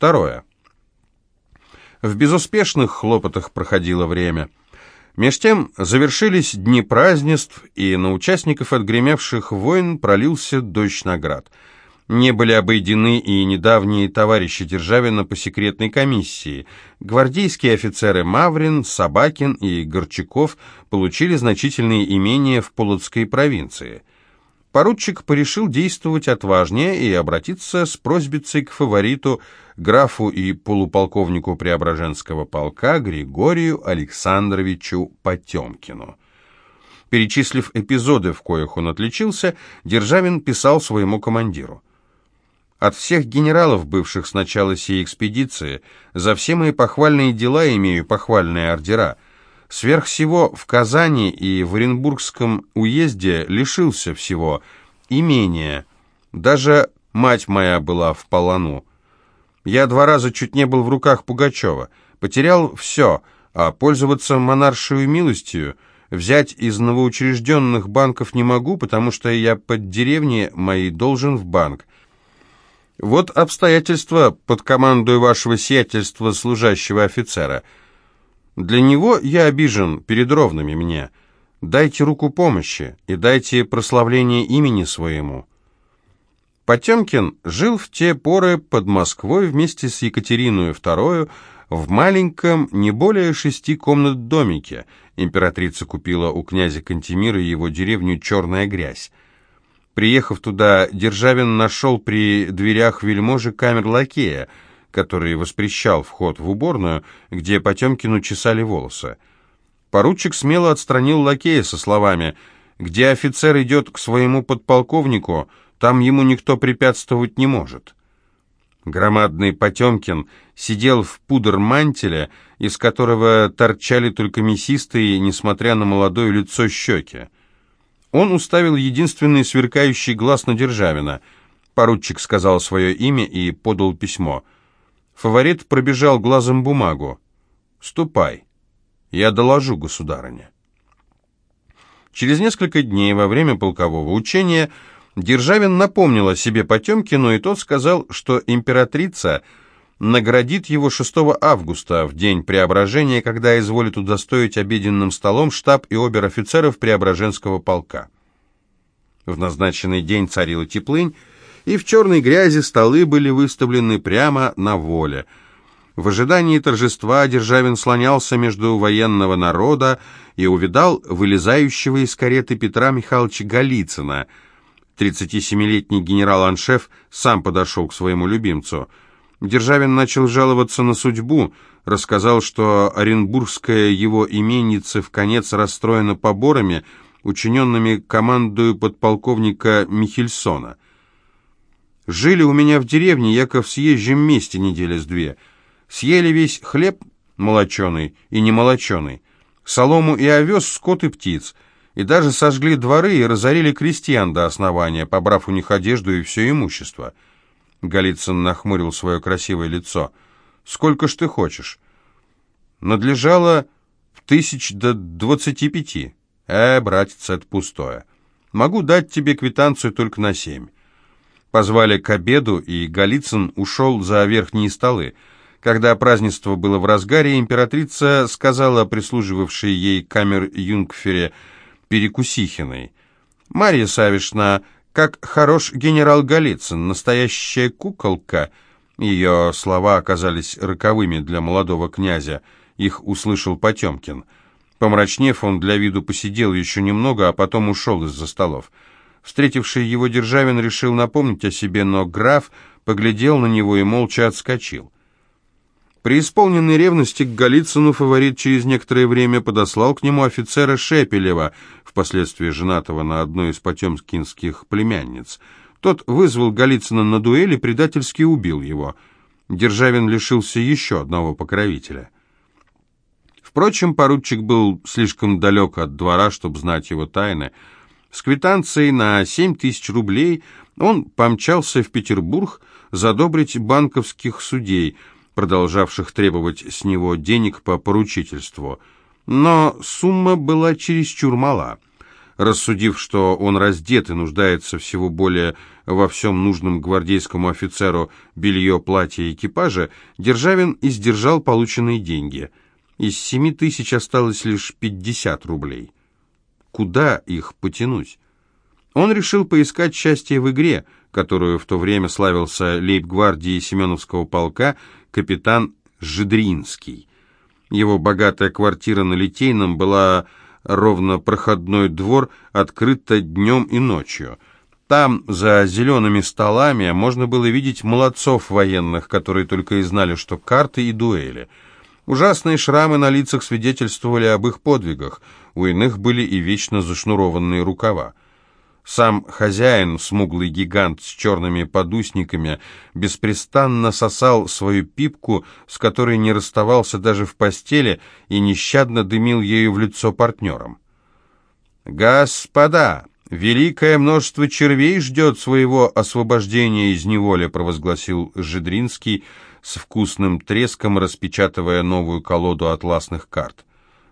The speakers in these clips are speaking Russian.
Второе. В безуспешных хлопотах проходило время. Меж тем завершились дни празднеств, и на участников отгремевших войн пролился дождь наград. Не были обойдены и недавние товарищи Державина по секретной комиссии. Гвардейские офицеры Маврин, Собакин и Горчаков получили значительные имения в Полоцкой провинции. Поручик порешил действовать отважнее и обратиться с просьбицей к фавориту, графу и полуполковнику Преображенского полка Григорию Александровичу Потемкину. Перечислив эпизоды, в коих он отличился, Державин писал своему командиру. «От всех генералов, бывших с начала сей экспедиции, за все мои похвальные дела имею похвальные ордера – Сверх всего в Казани и в Оренбургском уезде лишился всего имения. Даже мать моя была в полону. Я два раза чуть не был в руках Пугачева. Потерял все, а пользоваться монаршей милостью взять из новоучрежденных банков не могу, потому что я под деревней моей должен в банк. Вот обстоятельства под командой вашего сиятельства служащего офицера – для него я обижен перед ровными мне. Дайте руку помощи и дайте прославление имени своему». Потемкин жил в те поры под Москвой вместе с Екатериной II в маленьком, не более шести комнат домике. Императрица купила у князя Кантемира его деревню «Черная грязь». Приехав туда, Державин нашел при дверях вельможи камер-лакея – который воспрещал вход в уборную, где Потемкину чесали волосы. Поручик смело отстранил лакея со словами «Где офицер идет к своему подполковнику, там ему никто препятствовать не может». Громадный Потемкин сидел в пудр-мантеле, из которого торчали только мясистые, несмотря на молодое лицо, щеки. Он уставил единственный сверкающий глаз на Державина. Поручик сказал свое имя и подал письмо — Фаворит пробежал глазом бумагу. «Ступай, я доложу, государыне». Через несколько дней во время полкового учения Державин напомнил о себе Потемкину, и тот сказал, что императрица наградит его 6 августа, в день преображения, когда изволит удостоить обеденным столом штаб и обер-офицеров Преображенского полка. В назначенный день царила теплынь, и в черной грязи столы были выставлены прямо на воле. В ожидании торжества Державин слонялся между военного народа и увидал вылезающего из кареты Петра Михайловича Голицына. 37-летний генерал-аншеф сам подошел к своему любимцу. Державин начал жаловаться на судьбу, рассказал, что оренбургская его именница в конец расстроена поборами, учиненными командою подполковника Михельсона. Жили у меня в деревне, яко в съезжем месте недели с две. Съели весь хлеб молоченый и немолоченый, солому и овес, скот и птиц, и даже сожгли дворы и разорили крестьян до основания, побрав у них одежду и все имущество. Голицын нахмурил свое красивое лицо. «Сколько ж ты хочешь?» «Надлежало тысяч до двадцати пяти». «Э, братец, это пустое. Могу дать тебе квитанцию только на семь». Позвали к обеду, и Голицын ушел за верхние столы. Когда празднество было в разгаре, императрица сказала прислуживавшей ей камер-юнгфере Перекусихиной, «Марья Савишна, как хорош генерал Голицын, настоящая куколка». Ее слова оказались роковыми для молодого князя. Их услышал Потемкин. Помрачнев, он для виду посидел еще немного, а потом ушел из-за столов. Встретивший его Державин решил напомнить о себе, но граф поглядел на него и молча отскочил. При исполненной ревности к Голицыну фаворит через некоторое время подослал к нему офицера Шепелева, впоследствии женатого на одной из потемкинских племянниц. Тот вызвал Голицына на дуэль и предательски убил его. Державин лишился еще одного покровителя. Впрочем, поручик был слишком далек от двора, чтобы знать его тайны, с квитанцией на 7 тысяч рублей он помчался в Петербург задобрить банковских судей, продолжавших требовать с него денег по поручительству. Но сумма была чересчур мала. Рассудив, что он раздет и нуждается всего более во всем нужном гвардейскому офицеру белье, платье и экипажа, Державин издержал полученные деньги. Из семи тысяч осталось лишь пятьдесят рублей. Куда их потянуть? Он решил поискать счастье в игре, которую в то время славился лейб-гвардии Семеновского полка капитан Жидринский. Его богатая квартира на Литейном была ровно проходной двор, открыто днем и ночью. Там, за зелеными столами, можно было видеть молодцов военных, которые только и знали, что карты и дуэли. Ужасные шрамы на лицах свидетельствовали об их подвигах, у иных были и вечно зашнурованные рукава. Сам хозяин, смуглый гигант с черными подусниками, беспрестанно сосал свою пипку, с которой не расставался даже в постели, и нещадно дымил ею в лицо партнерам. «Господа, великое множество червей ждет своего освобождения из неволи», провозгласил Жидринский с вкусным треском, распечатывая новую колоду атласных карт.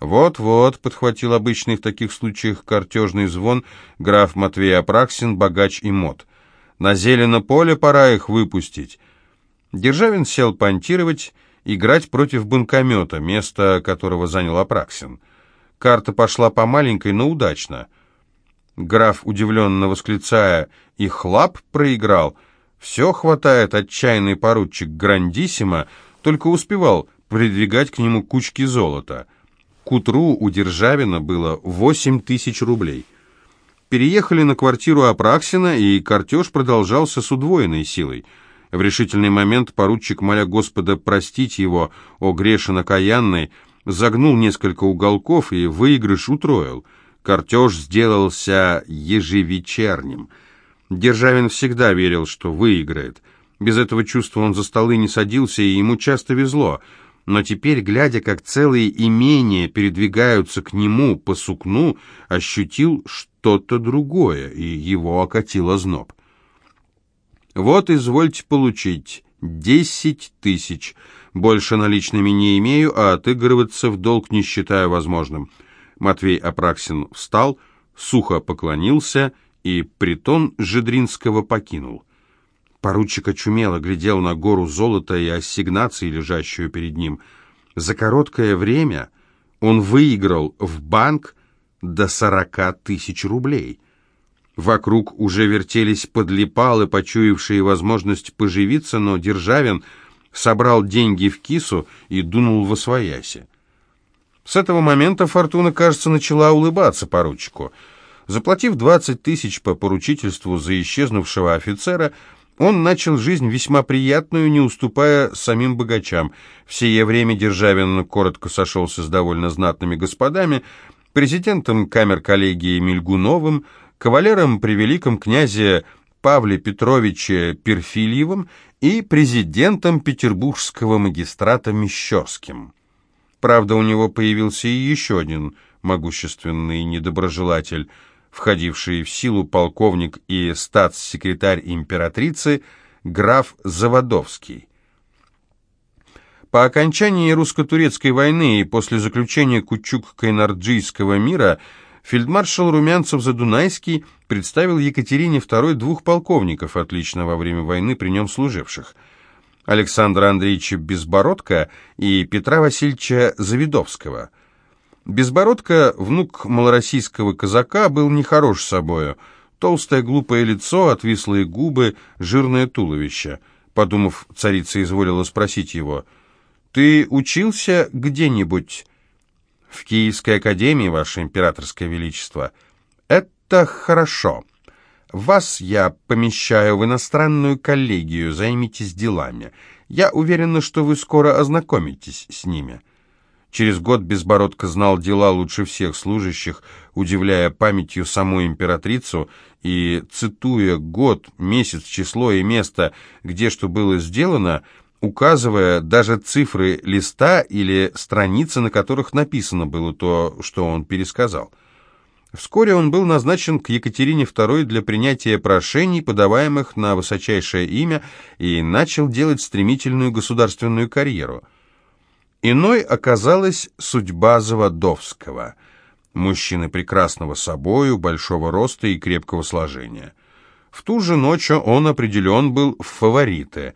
«Вот-вот», — подхватил обычный в таких случаях картежный звон граф Матвей Апраксин, богач и мод. «На зелено поле пора их выпустить». Державин сел понтировать, играть против банкомета, место которого занял Апраксин. Карта пошла по маленькой, но удачно. Граф, удивленно восклицая, и хлап проиграл. Все хватает отчаянный поручик Грандиссимо, только успевал придвигать к нему кучки золота — к утру у Державина было 8 тысяч рублей. Переехали на квартиру Апраксина, и картеж продолжался с удвоенной силой. В решительный момент поручик, моля Господа простить его, о грешен окаянный, загнул несколько уголков и выигрыш утроил. Картеж сделался ежевечерним. Державин всегда верил, что выиграет. Без этого чувства он за столы не садился, и ему часто везло — но теперь, глядя, как целые имения передвигаются к нему по сукну, ощутил что-то другое, и его окатило зноб. «Вот, извольте получить десять тысяч. Больше наличными не имею, а отыгрываться в долг не считаю возможным». Матвей Апраксин встал, сухо поклонился и притон Жидринского покинул. Поручик очумело глядел на гору золота и ассигнаций, лежащую перед ним. За короткое время он выиграл в банк до сорока тысяч рублей. Вокруг уже вертелись подлипалы, почуявшие возможность поживиться, но Державин собрал деньги в кису и дунул во свояси. С этого момента Фортуна, кажется, начала улыбаться поручику. Заплатив двадцать тысяч по поручительству за исчезнувшего офицера, он начал жизнь весьма приятную, не уступая самим богачам. В сие время Державин коротко сошелся с довольно знатными господами, президентом камер-коллегии Мильгуновым, кавалером при великом князе Павле Петровиче Перфильевым и президентом петербургского магистрата Мещерским. Правда, у него появился и еще один могущественный недоброжелатель – входивший в силу полковник и статс-секретарь императрицы граф Заводовский. По окончании русско-турецкой войны и после заключения Кучук-Кайнарджийского мира фельдмаршал Румянцев-Задунайский представил Екатерине II двух полковников, отлично во время войны при нем служивших, Александра Андреевича Безбородко и Петра Васильевича Завидовского – Безбородко, внук малороссийского казака, был нехорош собою. Толстое глупое лицо, отвислые губы, жирное туловище. Подумав, царица изволила спросить его, «Ты учился где-нибудь?» «В Киевской академии, Ваше Императорское Величество». «Это хорошо. Вас я помещаю в иностранную коллегию, займитесь делами. Я уверена, что вы скоро ознакомитесь с ними». Через год Безбородко знал дела лучше всех служащих, удивляя памятью саму императрицу и, цитуя год, месяц, число и место, где что было сделано, указывая даже цифры листа или страницы, на которых написано было то, что он пересказал. Вскоре он был назначен к Екатерине II для принятия прошений, подаваемых на высочайшее имя, и начал делать стремительную государственную карьеру – Иной оказалась судьба Заводовского. Мужчины прекрасного собою, большого роста и крепкого сложения. В ту же ночь он определен был в фавориты.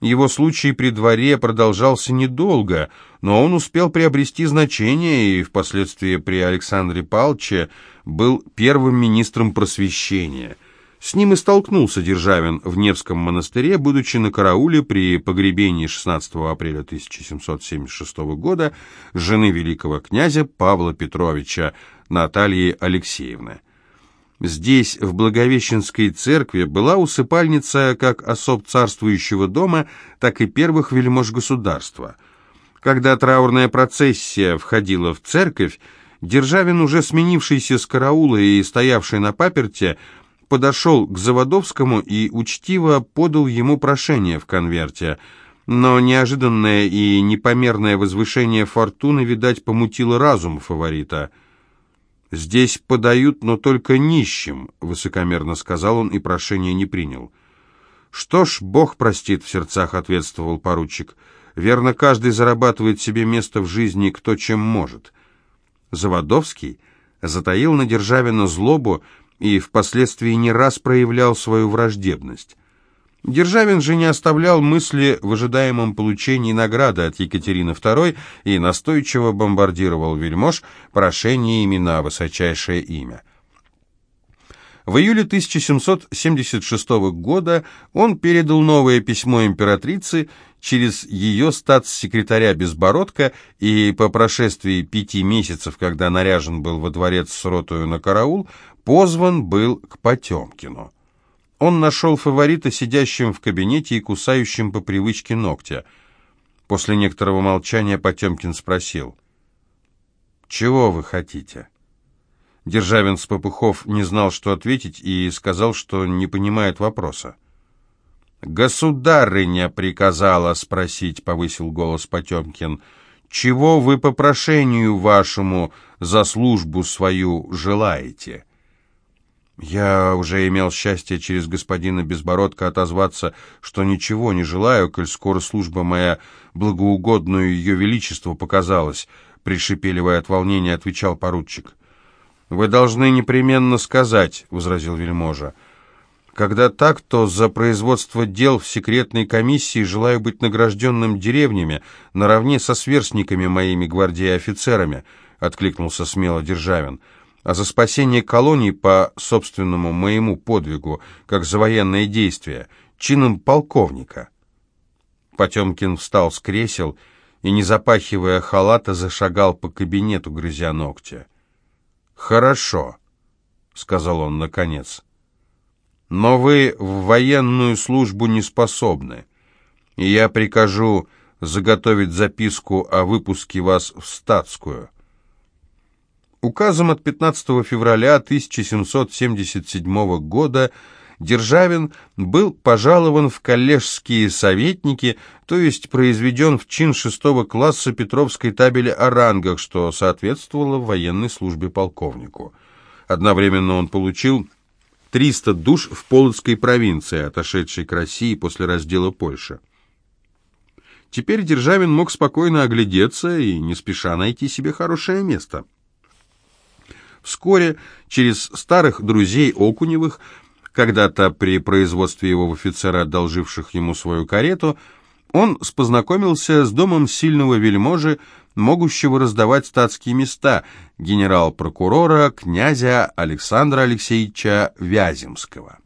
Его случай при дворе продолжался недолго, но он успел приобрести значение и впоследствии при Александре Палче был первым министром просвещения. С ним и столкнулся Державин в Невском монастыре, будучи на карауле при погребении 16 апреля 1776 года жены великого князя Павла Петровича Натальи Алексеевны. Здесь, в Благовещенской церкви, была усыпальница как особ царствующего дома, так и первых вельмож государства. Когда траурная процессия входила в церковь, Державин, уже сменившийся с караула и стоявший на паперте, подошел к Заводовскому и учтиво подал ему прошение в конверте. Но неожиданное и непомерное возвышение фортуны, видать, помутило разум фаворита – «Здесь подают, но только нищим», — высокомерно сказал он и прошение не принял. «Что ж, Бог простит», — в сердцах ответствовал поручик. «Верно, каждый зарабатывает себе место в жизни кто чем может». Заводовский затаил на Державина злобу и впоследствии не раз проявлял свою враждебность. Державин же не оставлял мысли в ожидаемом получении награды от Екатерины II и настойчиво бомбардировал вельмож прошениями на высочайшее имя. В июле 1776 года он передал новое письмо императрице через ее статс-секретаря Безбородко и по прошествии пяти месяцев, когда наряжен был во дворец с ротою на караул, позван был к Потемкину. Он нашел фаворита сидящим в кабинете и кусающим по привычке ногтя. После некоторого молчания Потемкин спросил. «Чего вы хотите?» Державин с Попыхов не знал, что ответить, и сказал, что не понимает вопроса. «Государыня приказала спросить», — повысил голос Потемкин, — «чего вы по прошению вашему за службу свою желаете?» Я уже имел счастье через господина Безбородка отозваться, что ничего не желаю, коль скоро служба моя благоугодную ее величеству показалась, пришепеливая от волнения, отвечал поручик. «Вы должны непременно сказать», — возразил вельможа. «Когда так, то за производство дел в секретной комиссии желаю быть награжденным деревнями наравне со сверстниками моими гвардии офицерами», — откликнулся смело Державин а за спасение колонии по собственному моему подвигу, как за военное действие, чином полковника. Потемкин встал с кресел и, не запахивая халата, зашагал по кабинету, грызя ногти. «Хорошо», — сказал он наконец, — «но вы в военную службу не способны, и я прикажу заготовить записку о выпуске вас в статскую». Указом от 15 февраля 1777 года Державин был пожалован в коллежские советники, то есть произведен в чин шестого класса Петровской табели о рангах, что соответствовало военной службе полковнику. Одновременно он получил 300 душ в Полоцкой провинции, отошедшей к России после раздела Польши. Теперь Державин мог спокойно оглядеться и не спеша найти себе хорошее место – Вскоре через старых друзей Окуневых, когда-то при производстве его в офицера, одолживших ему свою карету, он познакомился с домом сильного вельможи, могущего раздавать статские места, генерал-прокурора князя Александра Алексеевича Вяземского.